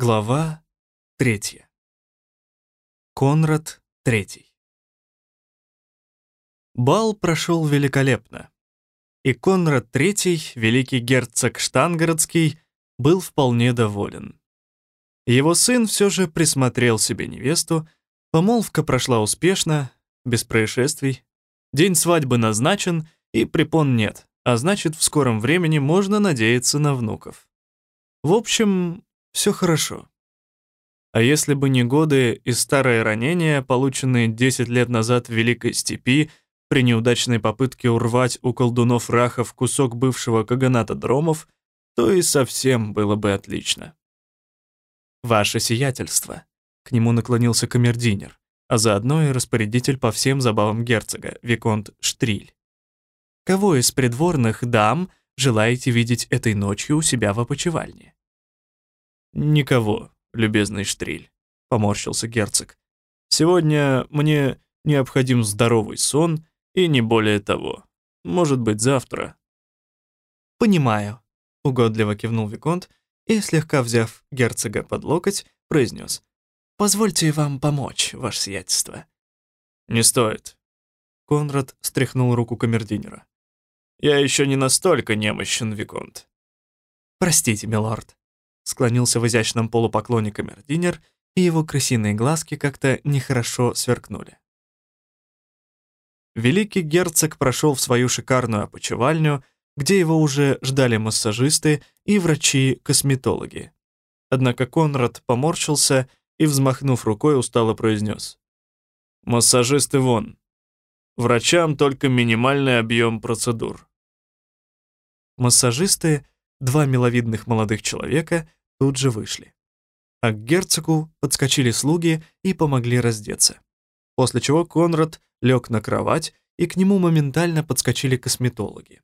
Глава третья. Конрад III. Бал прошел великолепно, и Конрад III, великий герцог Штангородский, был вполне доволен. Его сын все же присмотрел себе невесту, помолвка прошла успешно, без происшествий, день свадьбы назначен, и препон нет, а значит, в скором времени можно надеяться на внуков. В общем, все хорошо. А если бы не годы и старые ранения, полученные 10 лет назад в Великой Степи, при неудачной попытке урвать у колдунов Рахов кусок бывшего каганата Дромов, то и совсем было бы отлично. «Ваше сиятельство», — к нему наклонился камердинер, а заодно и распорядитель по всем забавам герцога, Виконт Штриль. «Кого из придворных дам желаете видеть этой ночью у себя в опочивальне?» «Никого, любезный Штриль», — поморщился герцог. «Сегодня мне необходим здоровый сон и не более того. Может быть, завтра». «Понимаю», — угодливо кивнул Виконт и, слегка взяв герцога под локоть, произнес. «Позвольте вам помочь, ваше сиятельство». «Не стоит». Конрад стряхнул руку камердинера. «Я еще не настолько немощен, Виконт». «Простите, милорд», склонился в изящном полупоклоне камердинер, и его крысиные глазки как-то нехорошо сверкнули. Великий герцог прошел в свою шикарную опочивальню, где его уже ждали массажисты и врачи-косметологи. Однако Конрад поморщился и, взмахнув рукой, устало произнес. «Массажисты вон. Врачам только минимальный объем процедур». Массажисты, два миловидных молодых человека, тут же вышли. А к герцогу подскочили слуги и помогли раздеться. После чего Конрад лег на кровать, и к нему моментально подскочили косметологи.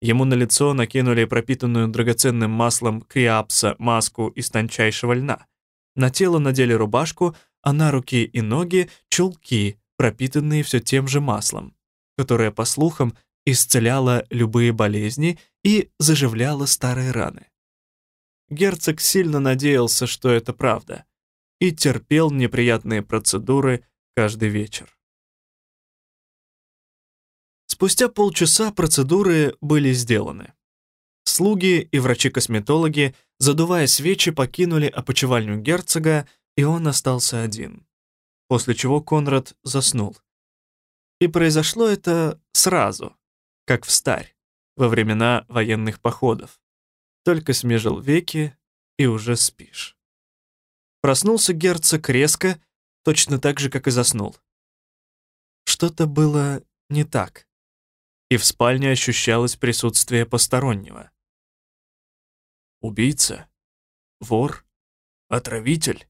Ему на лицо накинули пропитанную драгоценным маслом криапса маску из тончайшего льна. На тело надели рубашку, а на руки и ноги — чулки, пропитанные все тем же маслом, которое, по слухам, исцеляло любые болезни и заживляло старые раны. Герцог сильно надеялся, что это правда, и терпел неприятные процедуры каждый вечер. Спустя полчаса процедуры были сделаны. Слуги и врачи-косметологи, задувая свечи, покинули опочивальню герцога, и он остался один. После чего Конрад заснул. И произошло это сразу, как в старь, во времена военных походов. Только смежил веки, и уже спишь. Проснулся герцог резко, точно так же, как и заснул. Что-то было не так, и в спальне ощущалось присутствие постороннего. Убийца? Вор? Отравитель?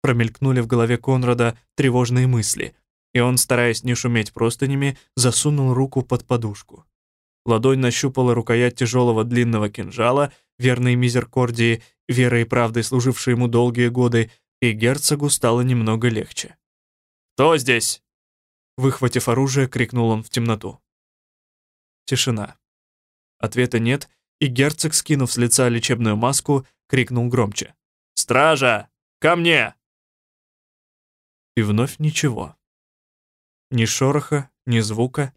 Промелькнули в голове Конрада тревожные мысли, и он, стараясь не шуметь простынями, засунул руку под подушку. Ладонь нащупала рукоять тяжелого длинного кинжала, верной мизеркордии, верой и правдой служившей ему долгие годы, и герцогу стало немного легче. «Кто здесь?» Выхватив оружие, крикнул он в темноту. Тишина. Ответа нет, и герцог, скинув с лица лечебную маску, крикнул громче. «Стража! Ко мне!» И вновь ничего. Ни шороха, ни звука,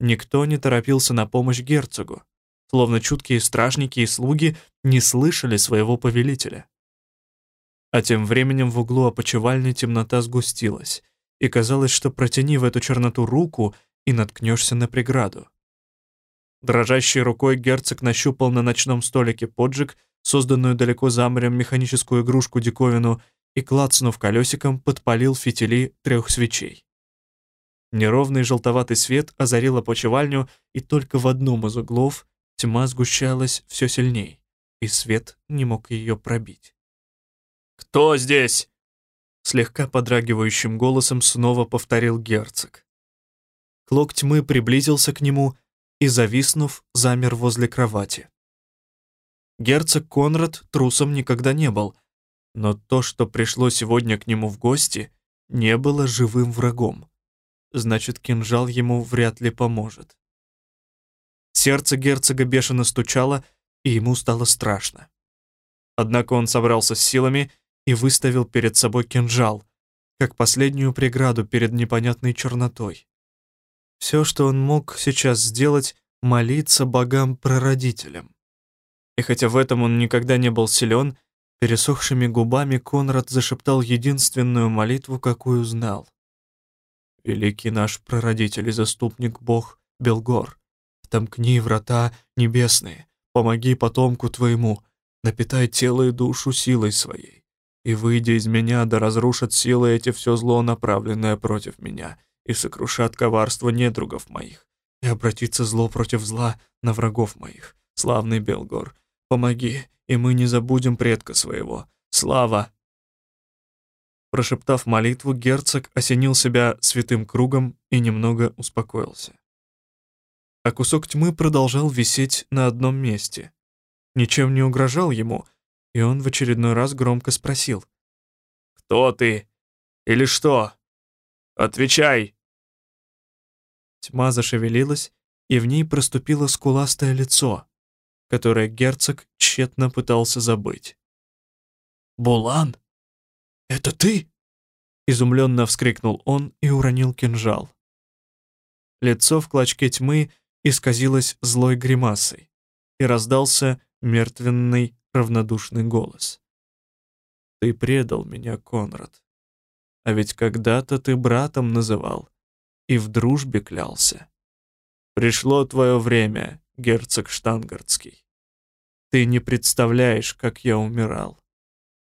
Никто не торопился на помощь герцогу, словно чуткие стражники и слуги не слышали своего повелителя. А тем временем в углу опочивальни темнота сгустилась, и казалось, что протяни в эту черноту руку и наткнешься на преграду. Дрожащей рукой герцог нащупал на ночном столике поджиг, созданную далеко за морем механическую игрушку-диковину, и, клацнув колесиком, подпалил фитили трех свечей. Неровный желтоватый свет озарил опочивальню, и только в одном из углов тьма сгущалась все сильней, и свет не мог ее пробить. «Кто здесь?» Слегка подрагивающим голосом снова повторил герцог. Клок тьмы приблизился к нему и, зависнув, замер возле кровати. Герцог Конрад трусом никогда не был, но то, что пришло сегодня к нему в гости, не было живым врагом значит, кинжал ему вряд ли поможет. Сердце герцога бешено стучало, и ему стало страшно. Однако он собрался с силами и выставил перед собой кинжал, как последнюю преграду перед непонятной чернотой. Все, что он мог сейчас сделать, молиться богам-прародителям. И хотя в этом он никогда не был силен, пересохшими губами Конрад зашептал единственную молитву, какую знал. «Великий наш прародитель и заступник Бог Белгор, втомкни врата небесные, помоги потомку твоему, напитай тело и душу силой своей, и, выйдя из меня, да разрушат силы эти все зло, направленное против меня, и сокрушат коварство недругов моих, и обратится зло против зла на врагов моих. Славный Белгор, помоги, и мы не забудем предка своего. Слава!» Прошептав молитву, герцог осенил себя святым кругом и немного успокоился. А кусок тьмы продолжал висеть на одном месте. Ничем не угрожал ему, и он в очередной раз громко спросил. «Кто ты? Или что? Отвечай!» Тьма зашевелилась, и в ней проступило скуластое лицо, которое герцог тщетно пытался забыть. «Булан, это ты?» Изумленно вскрикнул он и уронил кинжал. Лицо в клочке тьмы исказилось злой гримасой, и раздался мертвенный равнодушный голос. «Ты предал меня, Конрад. А ведь когда-то ты братом называл и в дружбе клялся. Пришло твое время, герцог Штангардский. Ты не представляешь, как я умирал,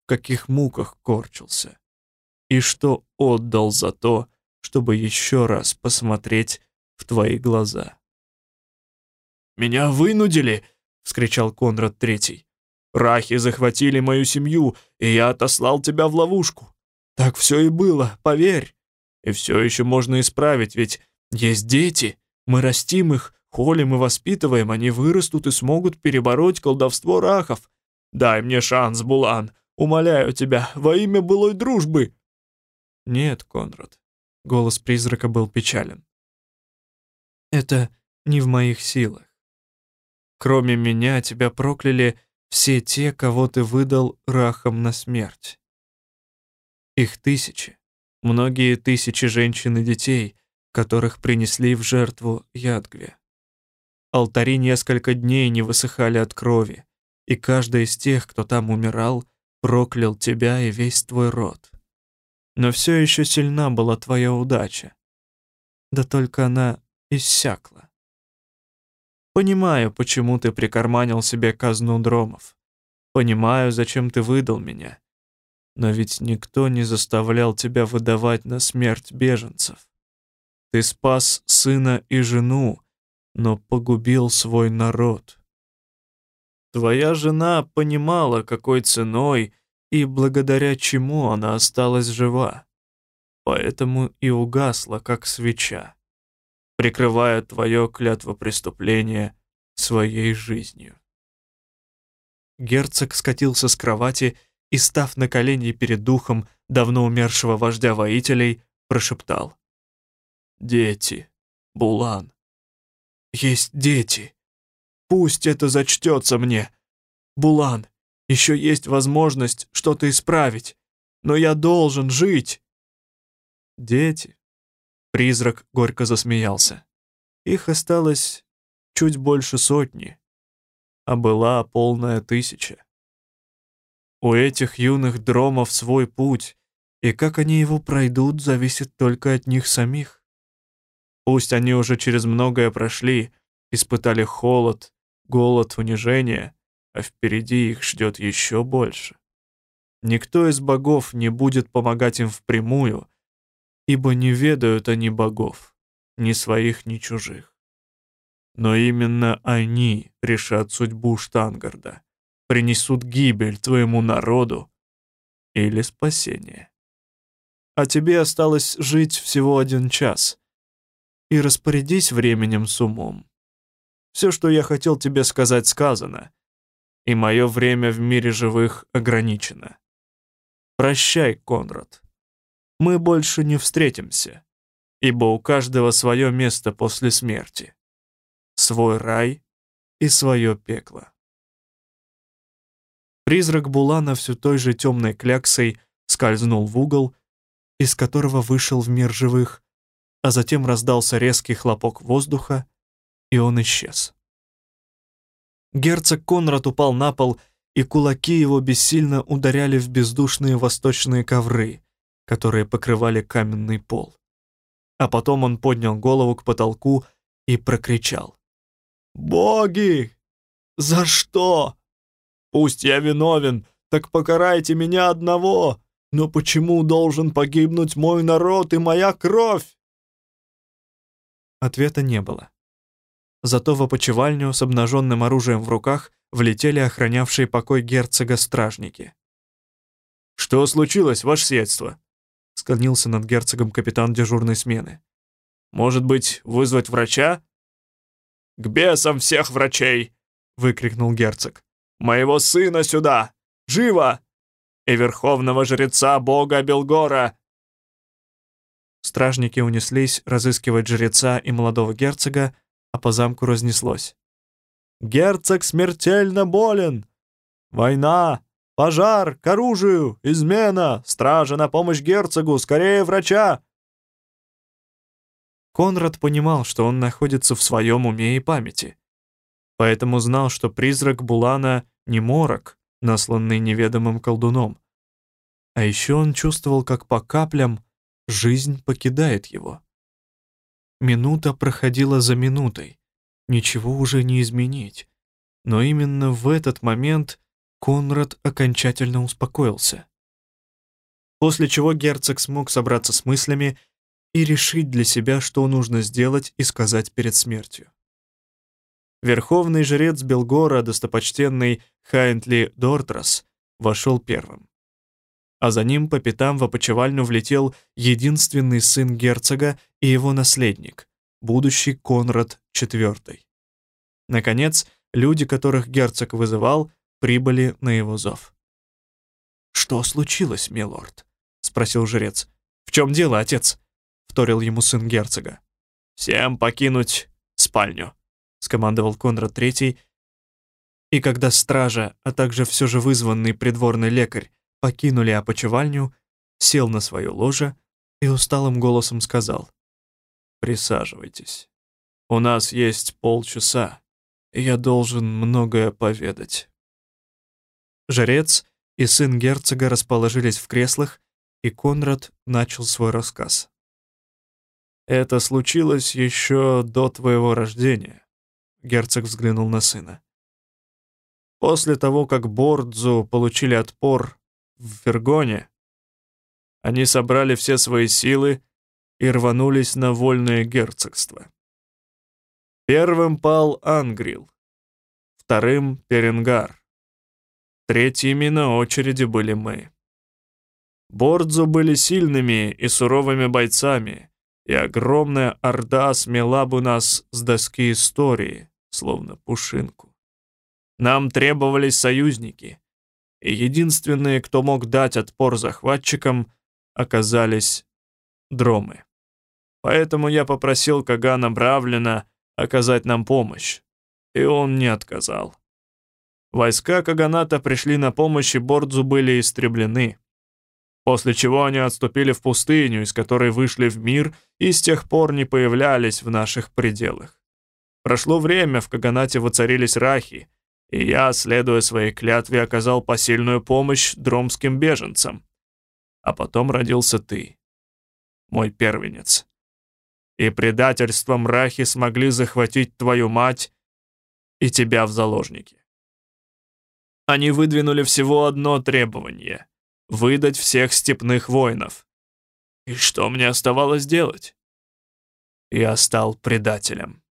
в каких муках корчился, и что отдал за то, чтобы еще раз посмотреть в твои глаза. «Меня вынудили!» — вскричал Конрад Третий. «Рахи захватили мою семью, и я отослал тебя в ловушку. Так все и было, поверь. И все еще можно исправить, ведь есть дети, мы растим их, холим и воспитываем, они вырастут и смогут перебороть колдовство рахов. Дай мне шанс, Булан, умоляю тебя, во имя былой дружбы». «Нет, Конрад», — голос призрака был печален. «Это не в моих силах. Кроме меня тебя прокляли все те, кого ты выдал рахом на смерть. Их тысячи. Многие тысячи женщин и детей, которых принесли в жертву Ядгве. Алтари несколько дней не высыхали от крови, и каждый из тех, кто там умирал, проклял тебя и весь твой род. Но все еще сильна была твоя удача. Да только она иссякла. Понимаю, почему ты прикарманил себе казну дромов. Понимаю, зачем ты выдал меня. Но ведь никто не заставлял тебя выдавать на смерть беженцев. Ты спас сына и жену, но погубил свой народ. Твоя жена понимала, какой ценой и благодаря чему она осталась жива. Поэтому и угасла, как свеча, прикрывая твое клятвопреступление своей жизнью. Герцог скатился с кровати и, став на колени перед духом давно умершего вождя воителей, прошептал. «Дети, Булан, есть дети. Пусть это зачтется мне. Булан, еще есть возможность что-то исправить, но я должен жить». «Дети?» Призрак горько засмеялся. Их осталось чуть больше сотни, а была полная тысяча. У этих юных дромов свой путь, и как они его пройдут, зависит только от них самих. Пусть они уже через многое прошли, испытали холод, голод, унижение, а впереди их ждет еще больше. Никто из богов не будет помогать им впрямую, ибо не ведают они богов, ни своих, ни чужих. Но именно они решат судьбу Штангарда принесут гибель твоему народу или спасение. А тебе осталось жить всего один час. И распорядись временем с умом. Все, что я хотел тебе сказать, сказано, и мое время в мире живых ограничено. Прощай, Конрад. Мы больше не встретимся, ибо у каждого свое место после смерти. Свой рай и свое пекло. Призрак Булана все той же темной кляксой скользнул в угол, из которого вышел в мир живых, а затем раздался резкий хлопок воздуха, и он исчез. Герцог Конрад упал на пол, и кулаки его бессильно ударяли в бездушные восточные ковры, которые покрывали каменный пол. А потом он поднял голову к потолку и прокричал. «Боги! За что? Пусть я виновен, так покарайте меня одного, но почему должен погибнуть мой народ и моя кровь?» Ответа не было. Зато в опочивальню с обнаженным оружием в руках влетели охранявшие покой герцога стражники. «Что случилось, ваше сиятельство?» — склонился над герцогом капитан дежурной смены. «Может быть, вызвать врача?» «К бесам всех врачей!» — выкрикнул герцог. «Моего сына сюда! Живо! И верховного жреца бога Белгора!» Стражники унеслись разыскивать жреца и молодого герцога, а по замку разнеслось. «Герцог смертельно болен! Война! Пожар! К оружию! Измена! Стража на помощь герцогу! Скорее врача!» Конрад понимал, что он находится в своем уме и памяти. Поэтому знал, что призрак Булана не морок, насланный неведомым колдуном. А еще он чувствовал, как по каплям жизнь покидает его. Минута проходила за минутой. Ничего уже не изменить. Но именно в этот момент Конрад окончательно успокоился. После чего герцог смог собраться с мыслями и решить для себя, что нужно сделать и сказать перед смертью. Верховный жрец Белгора, достопочтенный Хайнтли Дортрас, вошел первым а за ним по пятам в опочивальню влетел единственный сын герцога и его наследник, будущий Конрад IV. Наконец, люди, которых герцог вызывал, прибыли на его зов. «Что случилось, милорд?» — спросил жрец. «В чем дело, отец?» — вторил ему сын герцога. «Всем покинуть спальню», — скомандовал Конрад III, и когда стража, а также все же вызванный придворный лекарь покинули опочивальню, сел на свое ложе и усталым голосом сказал «Присаживайтесь. У нас есть полчаса, и я должен многое поведать». Жрец и сын герцога расположились в креслах, и Конрад начал свой рассказ. «Это случилось еще до твоего рождения», — герцог взглянул на сына. «После того, как Бордзу получили отпор в Фергоне. Они собрали все свои силы и рванулись на вольное герцогство. Первым пал Ангрил, вторым — Перенгар. Третьими на очереди были мы. Бордзу были сильными и суровыми бойцами, и огромная орда смела бы нас с доски истории, словно пушинку. Нам требовались союзники — и единственные, кто мог дать отпор захватчикам, оказались дромы. Поэтому я попросил Кагана Бравлина оказать нам помощь, и он не отказал. Войска Каганата пришли на помощь, и Бордзу были истреблены. После чего они отступили в пустыню, из которой вышли в мир и с тех пор не появлялись в наших пределах. Прошло время, в Каганате воцарились рахи, и я, следуя своей клятве, оказал посильную помощь дромским беженцам. А потом родился ты, мой первенец. И предательством Рахи смогли захватить твою мать и тебя в заложники. Они выдвинули всего одно требование — выдать всех степных воинов. И что мне оставалось делать? Я стал предателем.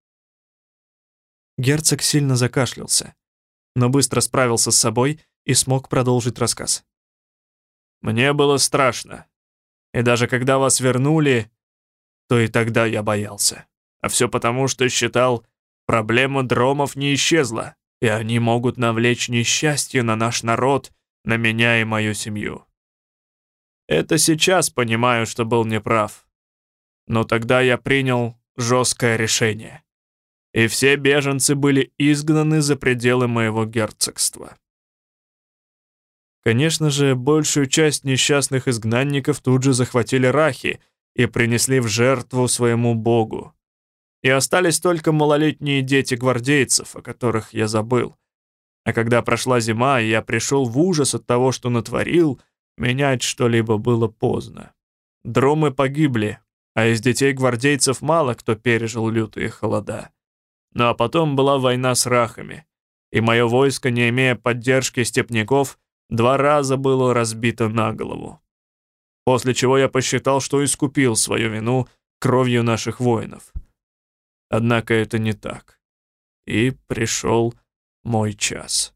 Герцог сильно закашлялся но быстро справился с собой и смог продолжить рассказ. «Мне было страшно. И даже когда вас вернули, то и тогда я боялся. А все потому, что считал, проблема дромов не исчезла, и они могут навлечь несчастье на наш народ, на меня и мою семью. Это сейчас понимаю, что был неправ. Но тогда я принял жесткое решение и все беженцы были изгнаны за пределы моего герцогства. Конечно же, большую часть несчастных изгнанников тут же захватили рахи и принесли в жертву своему богу. И остались только малолетние дети гвардейцев, о которых я забыл. А когда прошла зима, и я пришел в ужас от того, что натворил, менять что-либо было поздно. Дромы погибли, а из детей гвардейцев мало кто пережил лютые холода. Ну а потом была война с рахами, и мое войско, не имея поддержки степняков, два раза было разбито на голову. После чего я посчитал, что искупил свою вину кровью наших воинов. Однако это не так. И пришел мой час.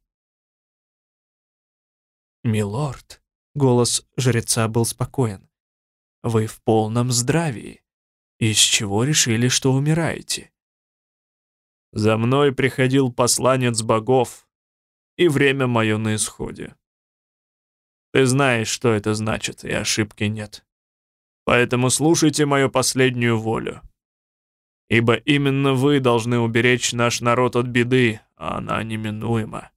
«Милорд», — голос жреца был спокоен, — «вы в полном здравии. Из чего решили, что умираете?» «За мной приходил посланец богов, и время мое на исходе. Ты знаешь, что это значит, и ошибки нет. Поэтому слушайте мою последнюю волю. Ибо именно вы должны уберечь наш народ от беды, а она неминуема.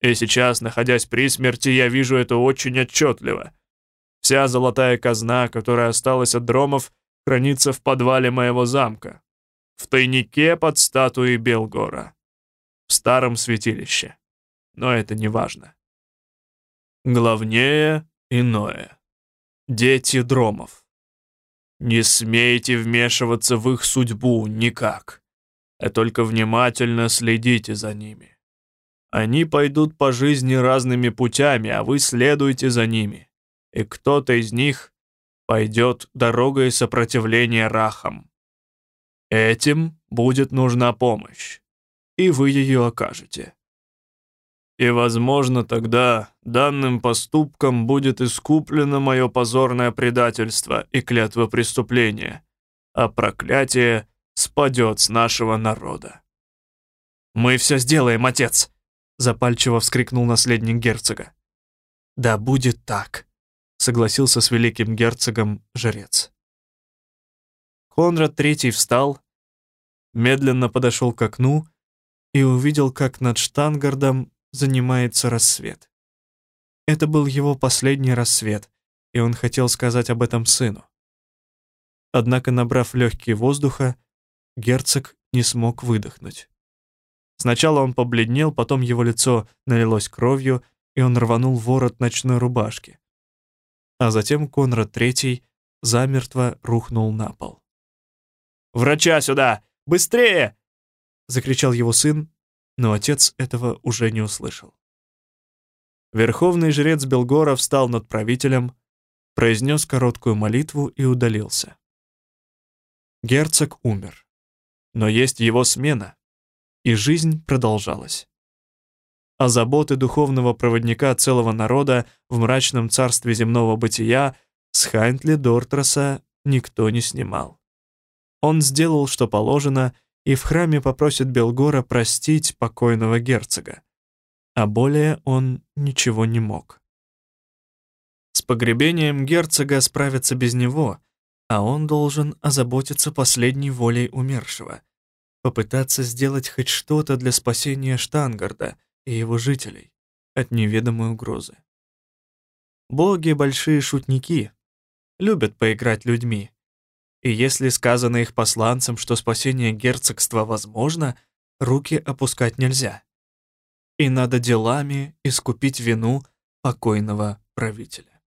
И сейчас, находясь при смерти, я вижу это очень отчетливо. Вся золотая казна, которая осталась от дромов, хранится в подвале моего замка, в тайнике под статуей Белгора, в старом святилище. Но это не важно. Главнее иное. Дети дромов. Не смейте вмешиваться в их судьбу никак а только внимательно следите за ними. Они пойдут по жизни разными путями, а вы следуйте за ними. И кто-то из них пойдет дорогой сопротивления рахам. Этим будет нужна помощь, и вы ее окажете. И, возможно, тогда данным поступком будет искуплено мое позорное предательство и клятва преступления, а проклятие спадет с нашего народа. «Мы все сделаем, отец!» — запальчиво вскрикнул наследник герцога. «Да будет так», — согласился с великим герцогом жрец. Конрад III встал, медленно подошел к окну и увидел, как над Штангардом занимается рассвет. Это был его последний рассвет, и он хотел сказать об этом сыну. Однако, набрав легкие воздуха, герцог не смог выдохнуть. Сначала он побледнел, потом его лицо налилось кровью, и он рванул ворот ночной рубашки. А затем Конрад III замертво рухнул на пол. «Врача сюда! Быстрее!» — закричал его сын, но отец этого уже не услышал. Верховный жрец Белгора встал над правителем, произнес короткую молитву и удалился. Герцог умер но есть его смена, и жизнь продолжалась. А заботы духовного проводника целого народа в мрачном царстве земного бытия с Хайнтли Дортраса никто не снимал. Он сделал, что положено, и в храме попросит Белгора простить покойного герцога. А более он ничего не мог. С погребением герцога справиться без него, а он должен озаботиться последней волей умершего, попытаться сделать хоть что-то для спасения Штангарда и его жителей от неведомой угрозы. Боги — большие шутники, любят поиграть людьми, и если сказано их посланцам, что спасение герцогства возможно, руки опускать нельзя. И надо делами искупить вину покойного правителя.